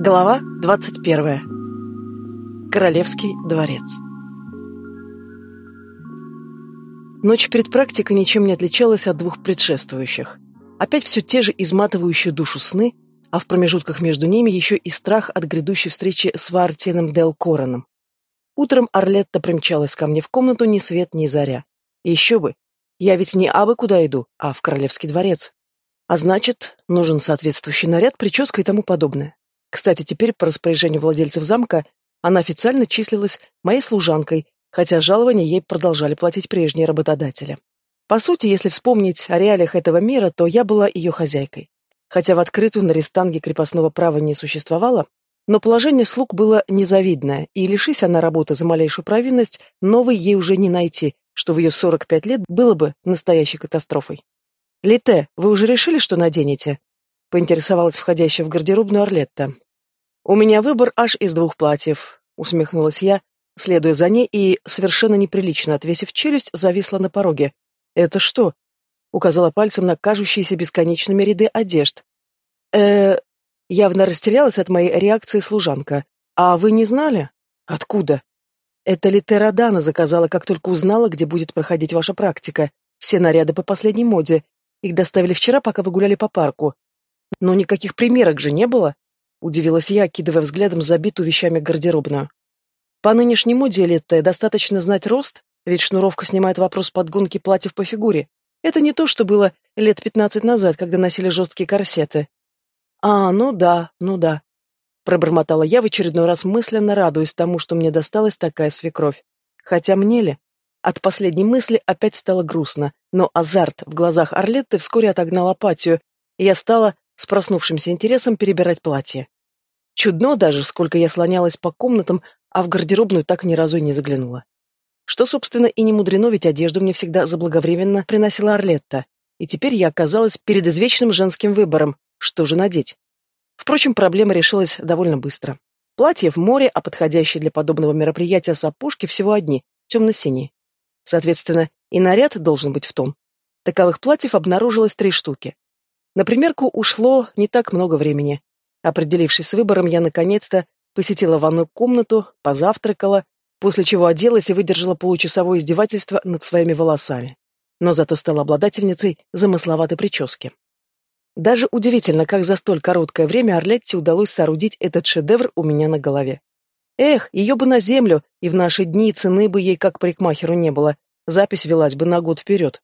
Глава 21. Королевский дворец. Ночь перед практикой ничем не отличалась от двух предшествующих. Опять все те же изматывающие душу сны, а в промежутках между ними еще и страх от грядущей встречи с Вартином Дел Короном. Утром Орлетта примчалась ко мне в комнату ни свет, ни заря. И еще бы, я ведь не абы куда иду, а в Королевский дворец. А значит, нужен соответствующий наряд, прическа и тому подобное. Кстати, теперь по распоряжению владельцев замка она официально числилась моей служанкой, хотя жалования ей продолжали платить прежние работодатели. По сути, если вспомнить о реалиях этого мира, то я была ее хозяйкой. Хотя в открытую на рестанге крепостного права не существовало, но положение слуг было незавидное, и лишись она работы за малейшую провинность, новой ей уже не найти, что в ее 45 лет было бы настоящей катастрофой. «Лите, вы уже решили, что наденете?» — поинтересовалась входящая в гардеробную Орлетта. «У меня выбор аж из двух платьев», — усмехнулась я, следуя за ней и, совершенно неприлично отвесив челюсть, зависла на пороге. «Это что?» — указала пальцем на кажущиеся бесконечными ряды одежд. э Явно растерялась от моей реакции служанка. «А вы не знали?» «Откуда?» «Это ли Терадана заказала, как только узнала, где будет проходить ваша практика. Все наряды по последней моде. Их доставили вчера, пока вы гуляли по парку. Но никаких примерок же не было?» Удивилась я, окидывая взглядом забитую вещами гардеробную. По нынешней моде элитте достаточно знать рост, ведь шнуровка снимает вопрос подгонки платьев по фигуре. Это не то, что было лет пятнадцать назад, когда носили жесткие корсеты. А, ну да, ну да. Пробормотала я в очередной раз мысленно, радуясь тому, что мне досталась такая свекровь. Хотя мне ли? От последней мысли опять стало грустно, но азарт в глазах Орлетты вскоре отогнал апатию, и я стала с проснувшимся интересом перебирать платье. Чудно даже, сколько я слонялась по комнатам, а в гардеробную так ни разу и не заглянула. Что, собственно, и не мудрено, ведь одежду мне всегда заблаговременно приносила Орлетта, и теперь я оказалась перед извечным женским выбором, что же надеть. Впрочем, проблема решилась довольно быстро. Платье в море, а подходящие для подобного мероприятия сапожки всего одни, темно-синие. Соответственно, и наряд должен быть в тон. Таковых платьев обнаружилось три штуки. На примерку ушло не так много времени. Определившись с выбором, я наконец-то посетила ванную комнату, позавтракала, после чего оделась и выдержала получасовое издевательство над своими волосами. Но зато стала обладательницей замысловатой прически. Даже удивительно, как за столь короткое время Орлетте удалось соорудить этот шедевр у меня на голове. Эх, ее бы на землю, и в наши дни цены бы ей как парикмахеру не было, запись велась бы на год вперед.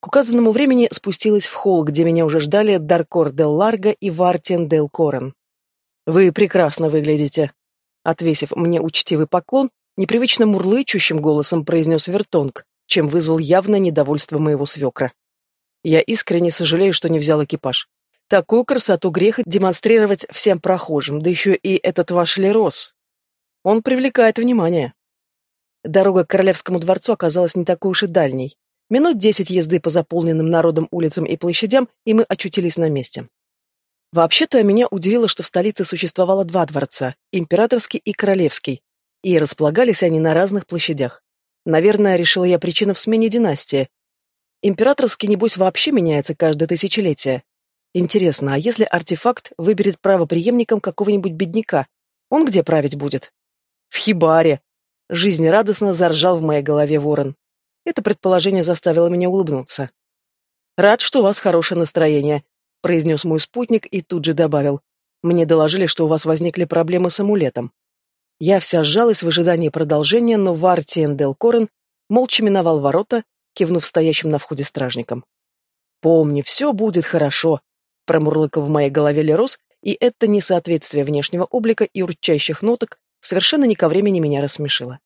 К указанному времени спустилась в холл, где меня уже ждали Даркор Дел Ларго и Вартин Дел Корен. «Вы прекрасно выглядите», — отвесив мне учтивый поклон, непривычно мурлычущим голосом произнес Вертонг, чем вызвал явное недовольство моего свекра. Я искренне сожалею, что не взял экипаж. Такую красоту грех демонстрировать всем прохожим, да еще и этот ваш Лерос. Он привлекает внимание. Дорога к Королевскому дворцу оказалась не такой уж и дальней. Минут десять езды по заполненным народом улицам и площадям, и мы очутились на месте. Вообще-то меня удивило, что в столице существовало два дворца – императорский и королевский, и располагались они на разных площадях. Наверное, решила я причина в смене династии. Императорский, небось, вообще меняется каждое тысячелетие. Интересно, а если артефакт выберет правоприемником какого-нибудь бедняка, он где править будет? В хибаре. Жизнерадостно заржал в моей голове ворон. Это предположение заставило меня улыбнуться. «Рад, что у вас хорошее настроение», — произнес мой спутник и тут же добавил. «Мне доложили, что у вас возникли проблемы с амулетом». Я вся сжалась в ожидании продолжения, но Вартиен Дел молча миновал ворота, кивнув стоящим на входе стражникам. «Помни, все будет хорошо», — промурлыкал в моей голове Лерос, и это несоответствие внешнего облика и урчащих ноток совершенно не ко времени меня рассмешило.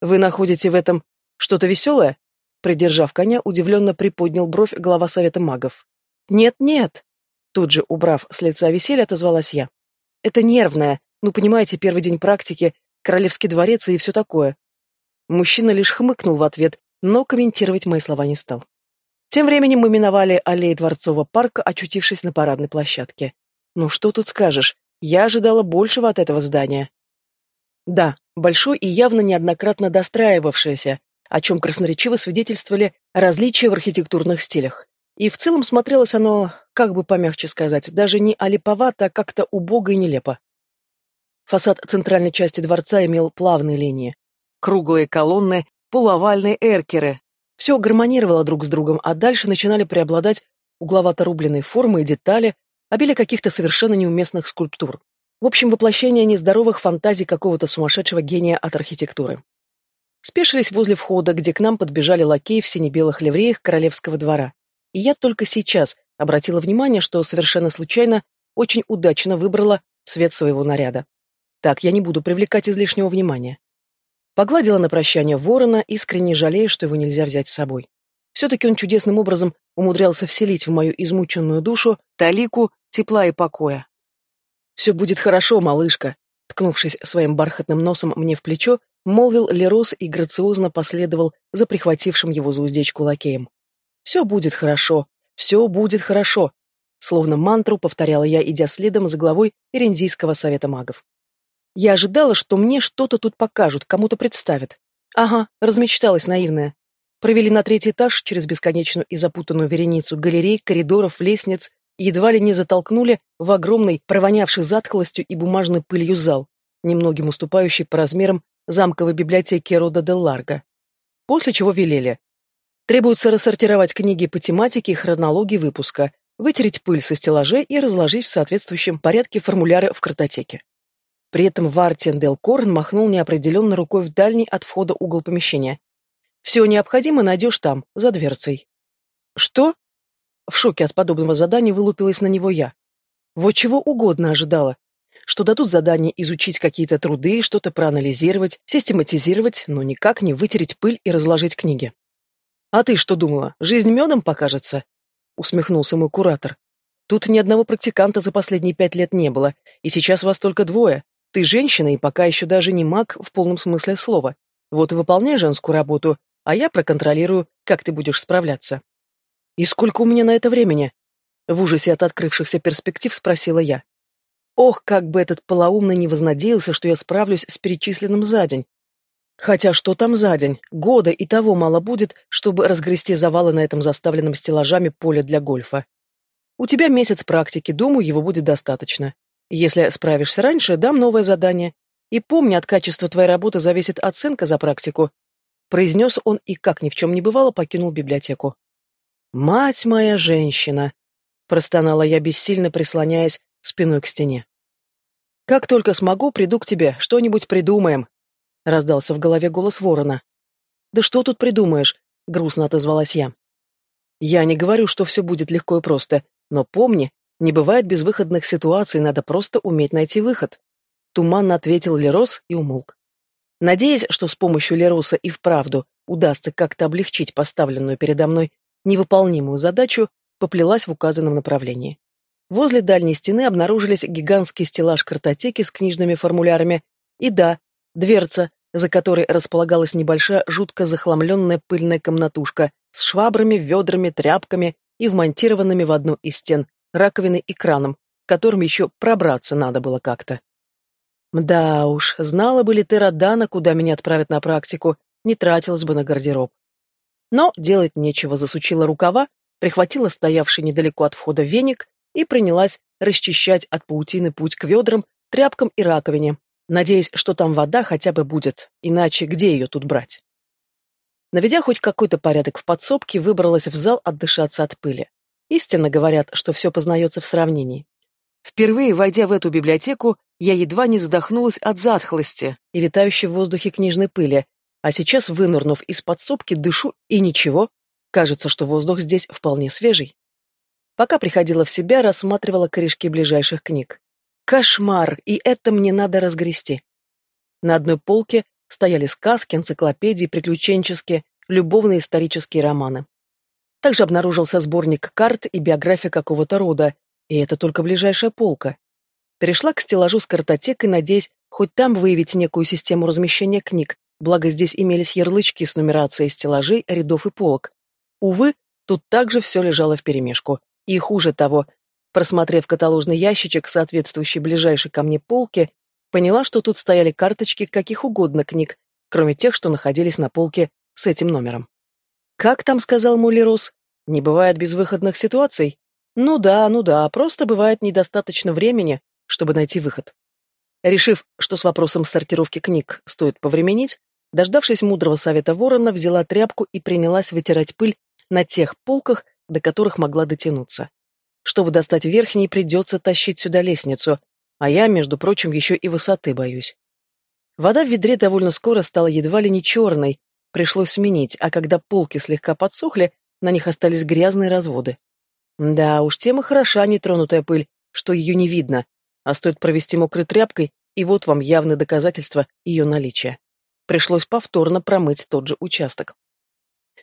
«Вы находите в этом что-то веселое? Придержав коня, удивленно приподнял бровь глава совета магов. Нет-нет. Тут же, убрав с лица веселье, отозвалась я. Это нервное. Ну, понимаете, первый день практики, королевский дворец и все такое. Мужчина лишь хмыкнул в ответ, но комментировать мои слова не стал. Тем временем мы миновали аллеи Дворцового парка, очутившись на парадной площадке. Ну что тут скажешь, я ожидала большего от этого здания. Да, большой и явно неоднократно достраивавшееся, о чем красноречиво свидетельствовали различия в архитектурных стилях. И в целом смотрелось оно, как бы помягче сказать, даже не олиповато, а как-то убого и нелепо. Фасад центральной части дворца имел плавные линии. Круглые колонны, полуовальные эркеры. Все гармонировало друг с другом, а дальше начинали преобладать угловато-рубленные формы и детали, обилие каких-то совершенно неуместных скульптур. В общем, воплощение нездоровых фантазий какого-то сумасшедшего гения от архитектуры. Спешились возле входа, где к нам подбежали лакеи в сине-белых ливреях королевского двора. И я только сейчас обратила внимание, что совершенно случайно очень удачно выбрала цвет своего наряда. Так, я не буду привлекать излишнего внимания. Погладила на прощание ворона, искренне жалея, что его нельзя взять с собой. Все-таки он чудесным образом умудрялся вселить в мою измученную душу талику тепла и покоя. «Все будет хорошо, малышка», — ткнувшись своим бархатным носом мне в плечо, молвил Лерос и грациозно последовал за прихватившим его за уздечку лакеем. «Все будет хорошо, все будет хорошо», словно мантру повторяла я, идя следом за главой Ирендийского совета магов. Я ожидала, что мне что-то тут покажут, кому-то представят. Ага, размечталась наивная. Провели на третий этаж через бесконечную и запутанную вереницу галерей, коридоров, лестниц, едва ли не затолкнули в огромный, провонявший затхлостью и бумажной пылью зал, немногим уступающий по размерам замковой библиотеки Рода де Ларго. После чего велели. Требуется рассортировать книги по тематике и хронологии выпуска, вытереть пыль со стеллажей и разложить в соответствующем порядке формуляры в картотеке. При этом Вартиен Дел Корн махнул неопределенно рукой в дальний от входа угол помещения. «Все необходимое найдешь там, за дверцей». «Что?» В шоке от подобного задания вылупилась на него я. Вот чего угодно ожидала что дадут задание изучить какие-то труды, что-то проанализировать, систематизировать, но никак не вытереть пыль и разложить книги. «А ты что думала, жизнь медом покажется?» — усмехнулся мой куратор. «Тут ни одного практиканта за последние пять лет не было, и сейчас вас только двое. Ты женщина и пока еще даже не маг в полном смысле слова. Вот и выполняй женскую работу, а я проконтролирую, как ты будешь справляться». «И сколько у меня на это времени?» В ужасе от открывшихся перспектив спросила я. Ох, как бы этот полоумно не вознадеялся, что я справлюсь с перечисленным за день. Хотя что там за день? Года и того мало будет, чтобы разгрести завалы на этом заставленном стеллажами поле для гольфа. У тебя месяц практики, думаю, его будет достаточно. Если справишься раньше, дам новое задание. И помни, от качества твоей работы зависит оценка за практику. Произнес он и, как ни в чем не бывало, покинул библиотеку. «Мать моя женщина!» — простонала я, бессильно прислоняясь спиной к стене. «Как только смогу, приду к тебе, что-нибудь придумаем», — раздался в голове голос ворона. «Да что тут придумаешь?» — грустно отозвалась я. «Я не говорю, что все будет легко и просто, но помни, не бывает безвыходных ситуаций, надо просто уметь найти выход», — туманно ответил Лерос и умолк. Надеясь, что с помощью Лероса и вправду удастся как-то облегчить поставленную передо мной невыполнимую задачу, поплелась в указанном направлении. Возле дальней стены обнаружились гигантский стеллаж картотеки с книжными формулярами и, да, дверца, за которой располагалась небольшая, жутко захламленная пыльная комнатушка с швабрами, ведрами, тряпками и вмонтированными в одну из стен раковиной и краном, которым еще пробраться надо было как-то. Да уж, знала бы ли ты, Родана, куда меня отправят на практику, не тратилась бы на гардероб. Но делать нечего, засучила рукава, прихватила стоявший недалеко от входа веник и принялась расчищать от паутины путь к ведрам, тряпкам и раковине, надеясь, что там вода хотя бы будет, иначе где ее тут брать? Наведя хоть какой-то порядок в подсобке, выбралась в зал отдышаться от пыли. Истинно говорят, что все познается в сравнении. Впервые, войдя в эту библиотеку, я едва не задохнулась от затхлости и витающей в воздухе книжной пыли, а сейчас, вынырнув из подсобки, дышу и ничего. Кажется, что воздух здесь вполне свежий. Пока приходила в себя, рассматривала корешки ближайших книг. Кошмар, и это мне надо разгрести. На одной полке стояли сказки, энциклопедии, приключенческие, любовные исторические романы. Также обнаружился сборник карт и биография какого-то рода, и это только ближайшая полка. Перешла к стеллажу с картотекой, надеясь хоть там выявить некую систему размещения книг, благо здесь имелись ярлычки с нумерацией стеллажей, рядов и полок. Увы, тут также все лежало вперемешку. И хуже того, просмотрев каталожный ящичек, соответствующий ближайшей ко мне полке, поняла, что тут стояли карточки каких угодно книг, кроме тех, что находились на полке с этим номером. «Как там?» — сказал Мулерус. Не бывает безвыходных ситуаций? Ну да, ну да, просто бывает недостаточно времени, чтобы найти выход. Решив, что с вопросом сортировки книг стоит повременить, дождавшись мудрого совета ворона, взяла тряпку и принялась вытирать пыль на тех полках, до которых могла дотянуться. Чтобы достать верхний, придется тащить сюда лестницу, а я, между прочим, еще и высоты боюсь. Вода в ведре довольно скоро стала едва ли не черной, пришлось сменить, а когда полки слегка подсохли, на них остались грязные разводы. Да уж, тема хороша, нетронутая пыль, что ее не видно, а стоит провести мокрой тряпкой, и вот вам явное доказательство ее наличия. Пришлось повторно промыть тот же участок.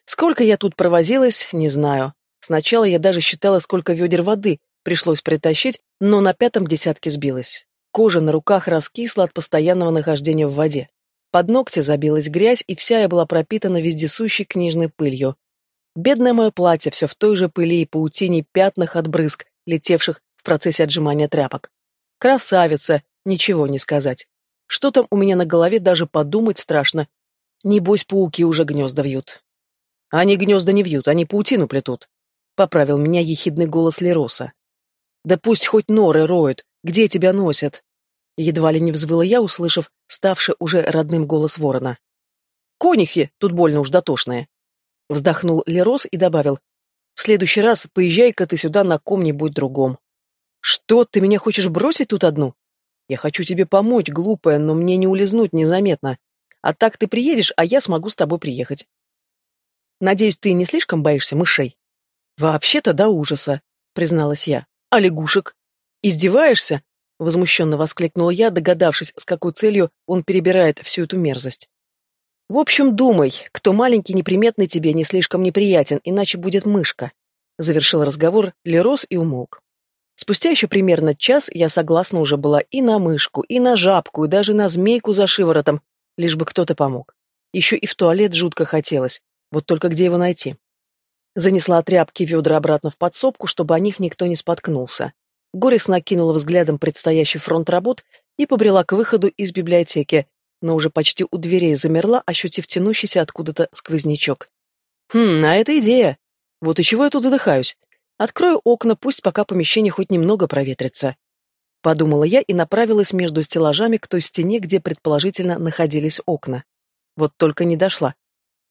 Сколько я тут провозилась, не знаю. Сначала я даже считала, сколько ведер воды пришлось притащить, но на пятом десятке сбилась. Кожа на руках раскисла от постоянного нахождения в воде. Под ногти забилась грязь, и вся я была пропитана вездесущей книжной пылью. Бедное мое платье все в той же пыли и паутине пятнах от брызг, летевших в процессе отжимания тряпок. Красавица, ничего не сказать. Что там у меня на голове, даже подумать страшно. Небось, пауки уже гнезда вьют. Они гнезда не вьют, они паутину плетут. Поправил меня ехидный голос Лероса. Да пусть хоть норы роют, где тебя носят? Едва ли не взвыла я, услышав ставший уже родным голос ворона. Конихи тут больно уж дотошные. Вздохнул Лерос и добавил. В следующий раз поезжай-ка ты сюда на ком-нибудь другом. Что, ты меня хочешь бросить тут одну? Я хочу тебе помочь, глупая, но мне не улизнуть незаметно. А так ты приедешь, а я смогу с тобой приехать. Надеюсь, ты не слишком боишься мышей? Вообще-то до ужаса, призналась я. А лягушек? Издеваешься? Возмущенно воскликнула я, догадавшись, с какой целью он перебирает всю эту мерзость. В общем, думай, кто маленький неприметный тебе не слишком неприятен, иначе будет мышка. Завершил разговор Лерос и умолк. Спустя еще примерно час я согласна уже была и на мышку, и на жабку, и даже на змейку за шиворотом, лишь бы кто-то помог. Еще и в туалет жутко хотелось, вот только где его найти? Занесла тряпки ведра обратно в подсобку, чтобы о них никто не споткнулся. Горестно окинула взглядом предстоящий фронт работ и побрела к выходу из библиотеки, но уже почти у дверей замерла, ощутив тянущийся откуда-то сквознячок. «Хм, а это идея! Вот и чего я тут задыхаюсь? Открою окна, пусть пока помещение хоть немного проветрится. Подумала я и направилась между стеллажами к той стене, где предположительно находились окна. Вот только не дошла.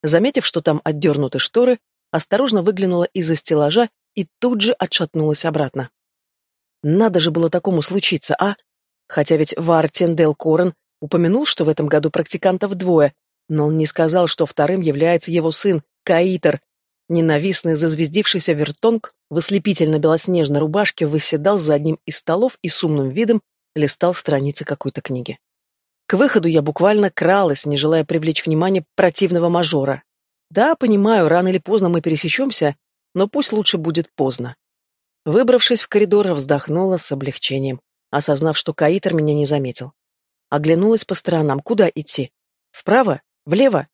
Заметив, что там отдернуты шторы, осторожно выглянула из-за стеллажа и тут же отшатнулась обратно. Надо же было такому случиться, а? Хотя ведь Вар Тендел Корен упомянул, что в этом году практикантов двое, но он не сказал, что вторым является его сын, Каитер, Ненавистный зазвездившийся вертонг в ослепительно-белоснежной рубашке выседал за одним из столов и с умным видом листал страницы какой-то книги. К выходу я буквально кралась, не желая привлечь внимание противного мажора. Да, понимаю, рано или поздно мы пересечемся, но пусть лучше будет поздно. Выбравшись в коридор, вздохнула с облегчением, осознав, что Каитер меня не заметил. Оглянулась по сторонам, куда идти? Вправо? Влево?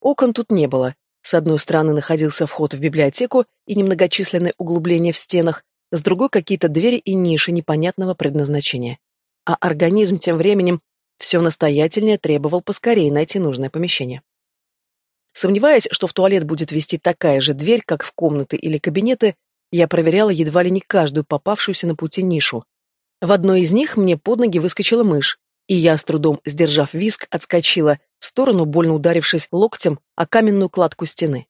Окон тут не было, с одной стороны находился вход в библиотеку и немногочисленные углубления в стенах, с другой какие-то двери и ниши непонятного предназначения. А организм тем временем все настоятельнее требовал поскорее найти нужное помещение. Сомневаясь, что в туалет будет вести такая же дверь, как в комнаты или кабинеты, я проверяла едва ли не каждую попавшуюся на пути нишу. В одной из них мне под ноги выскочила мышь, и я, с трудом сдержав виск, отскочила в сторону, больно ударившись локтем о каменную кладку стены.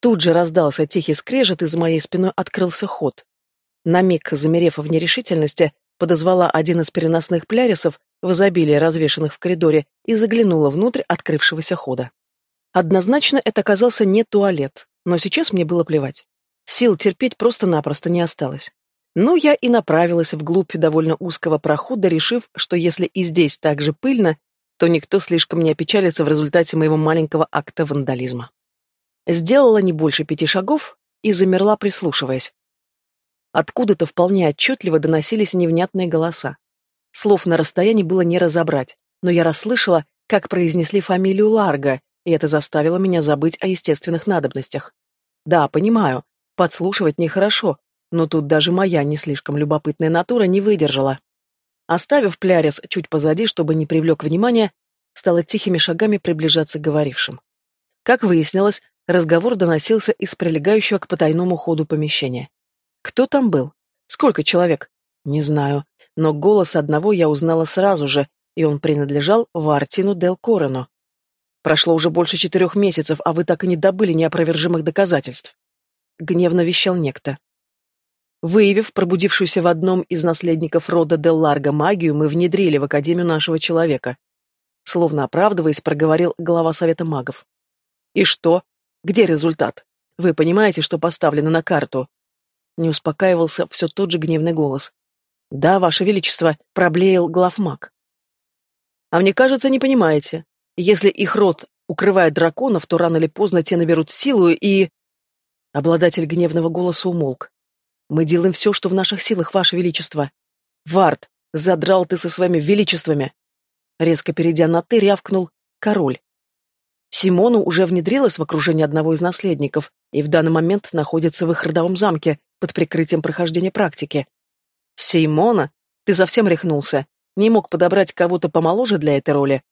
Тут же раздался тихий скрежет, и за моей спиной открылся ход. На миг, замерев в нерешительности, подозвала один из переносных плярисов в изобилии развешанных в коридоре и заглянула внутрь открывшегося хода. Однозначно это оказался не туалет, но сейчас мне было плевать. Сил терпеть просто-напросто не осталось. Ну, я и направилась вглубь довольно узкого прохода, решив, что если и здесь так же пыльно, то никто слишком не опечалится в результате моего маленького акта вандализма. Сделала не больше пяти шагов и замерла, прислушиваясь. Откуда-то вполне отчетливо доносились невнятные голоса. Слов на расстоянии было не разобрать, но я расслышала, как произнесли фамилию Ларга, и это заставило меня забыть о естественных надобностях. Да, понимаю, подслушивать нехорошо, но тут даже моя не слишком любопытная натура не выдержала. Оставив Плярис чуть позади, чтобы не привлек внимания, стала тихими шагами приближаться к говорившим. Как выяснилось, Разговор доносился из прилегающего к потайному ходу помещения. Кто там был? Сколько человек? Не знаю, но голос одного я узнала сразу же, и он принадлежал Вартину Дел Корену. Прошло уже больше четырех месяцев, а вы так и не добыли неопровержимых доказательств. Гневно вещал некто. Выявив пробудившуюся в одном из наследников рода Дел Ларго магию, мы внедрили в Академию нашего человека. Словно оправдываясь, проговорил глава Совета магов. И что? Где результат? Вы понимаете, что поставлено на карту? Не успокаивался все тот же гневный голос. Да, Ваше Величество, проблеял главмаг. А мне кажется, не понимаете. Если их род укрывает драконов, то рано или поздно те наберут силу и... Обладатель гневного голоса умолк. Мы делаем все, что в наших силах, Ваше Величество. Вард, задрал ты со своими величествами. Резко перейдя на «ты», рявкнул король. Симону уже внедрилась в окружение одного из наследников и в данный момент находится в их родовом замке под прикрытием прохождения практики. Симона? Ты совсем рехнулся. Не мог подобрать кого-то помоложе для этой роли.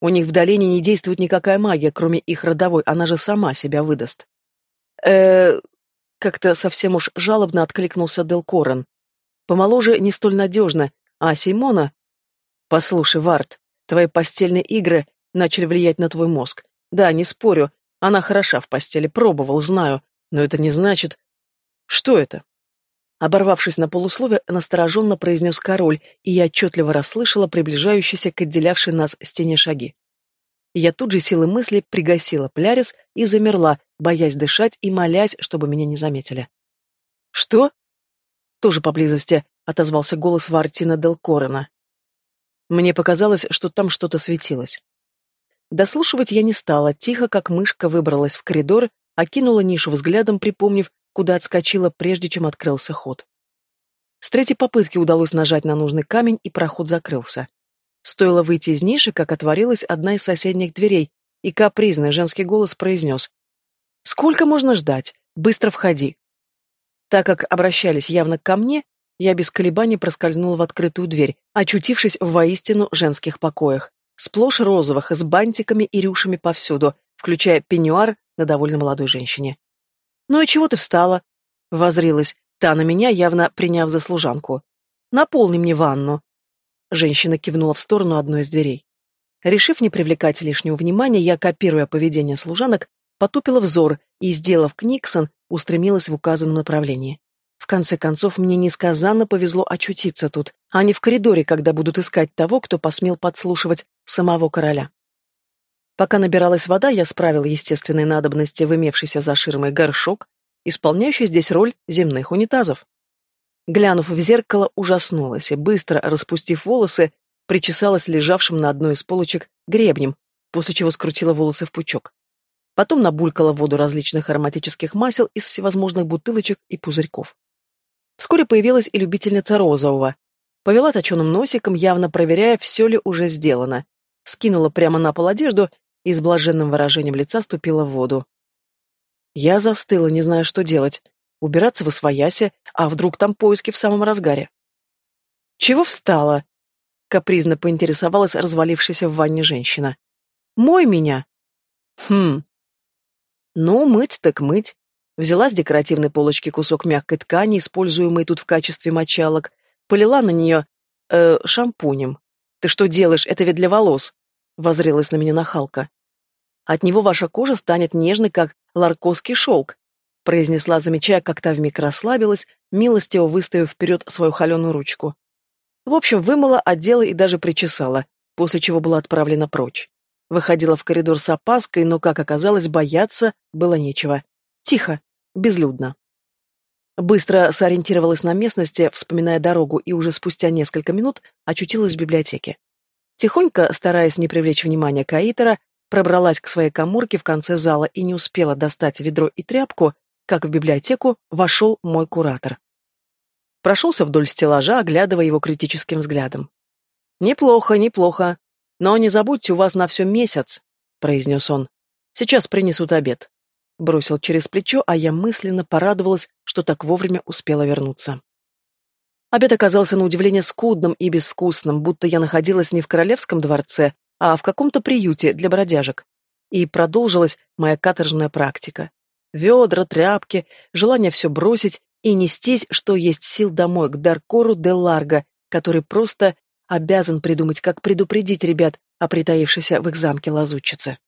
У них в долине не действует никакая магия, кроме их родовой, она же сама себя выдаст. э как-то совсем уж жалобно откликнулся Дел Корен. Помоложе не столь надежно, а Симона... Послушай, Варт, твои постельные игры начали влиять на твой мозг. Да, не спорю, она хороша в постели, пробовал, знаю, но это не значит... Что это? Оборвавшись на полуслове, настороженно произнес король, и я отчетливо расслышала приближающиеся к отделявшей нас стене шаги. Я тут же силой мысли пригасила плярис и замерла, боясь дышать и молясь, чтобы меня не заметили. «Что?» Тоже поблизости отозвался голос Вартина Дел Корена. Мне показалось, что там что-то светилось. Дослушивать я не стала, тихо, как мышка, выбралась в коридор, окинула нишу взглядом, припомнив, куда отскочила, прежде чем открылся ход. С третьей попытки удалось нажать на нужный камень, и проход закрылся. Стоило выйти из ниши, как отворилась одна из соседних дверей, и капризный женский голос произнес «Сколько можно ждать? Быстро входи!» Так как обращались явно ко мне, я без колебаний проскользнула в открытую дверь, очутившись в воистину женских покоях, сплошь розовых, с бантиками и рюшами повсюду, включая пеньюар на довольно молодой женщине. «Ну и чего ты встала?» — возрилась та на меня, явно приняв за служанку. «Наполни мне ванну». Женщина кивнула в сторону одной из дверей. Решив не привлекать лишнего внимания, я, копируя поведение служанок, потупила взор и, сделав книксон, устремилась в указанном направлении. В конце концов, мне несказанно повезло очутиться тут, а не в коридоре, когда будут искать того, кто посмел подслушивать самого короля. Пока набиралась вода, я справила естественные надобности в имевшийся за ширмой горшок, исполняющий здесь роль земных унитазов. Глянув в зеркало, ужаснулась и, быстро распустив волосы, причесалась лежавшим на одной из полочек гребнем, после чего скрутила волосы в пучок. Потом набулькала воду различных ароматических масел из всевозможных бутылочек и пузырьков. Вскоре появилась и любительница розового. Повела точеным носиком, явно проверяя, все ли уже сделано. Скинула прямо на пол одежду и с блаженным выражением лица ступила в воду. Я застыла, не зная, что делать. Убираться в освоясе, а вдруг там поиски в самом разгаре. «Чего встала?» — капризно поинтересовалась развалившаяся в ванне женщина. «Мой меня!» «Хм...» «Ну, мыть так мыть». Взяла с декоративной полочки кусок мягкой ткани, используемый тут в качестве мочалок, полила на нее... э шампунем. «Ты что делаешь? Это ведь для волос!» — возрелась на меня нахалка. «От него ваша кожа станет нежной, как ларкосский шелк», — произнесла, замечая, как та вмиг расслабилась, милостиво выставив вперед свою холеную ручку. В общем, вымыла, отдела и даже причесала, после чего была отправлена прочь. Выходила в коридор с опаской, но, как оказалось, бояться было нечего. Тихо, безлюдно. Быстро сориентировалась на местности, вспоминая дорогу, и уже спустя несколько минут очутилась в библиотеке. Тихонько, стараясь не привлечь внимания Каитера, пробралась к своей коморке в конце зала и не успела достать ведро и тряпку, как в библиотеку вошел мой куратор. Прошелся вдоль стеллажа, оглядывая его критическим взглядом. «Неплохо, неплохо. Но не забудьте, у вас на все месяц», — произнес он. «Сейчас принесут обед». Бросил через плечо, а я мысленно порадовалась, что так вовремя успела вернуться. Обед оказался на удивление скудным и безвкусным, будто я находилась не в королевском дворце, а в каком-то приюте для бродяжек. И продолжилась моя каторжная практика. Ведра, тряпки, желание все бросить и нестись, что есть сил домой, к Даркору де Ларго, который просто обязан придумать, как предупредить ребят о притаившейся в их замке лазутчице.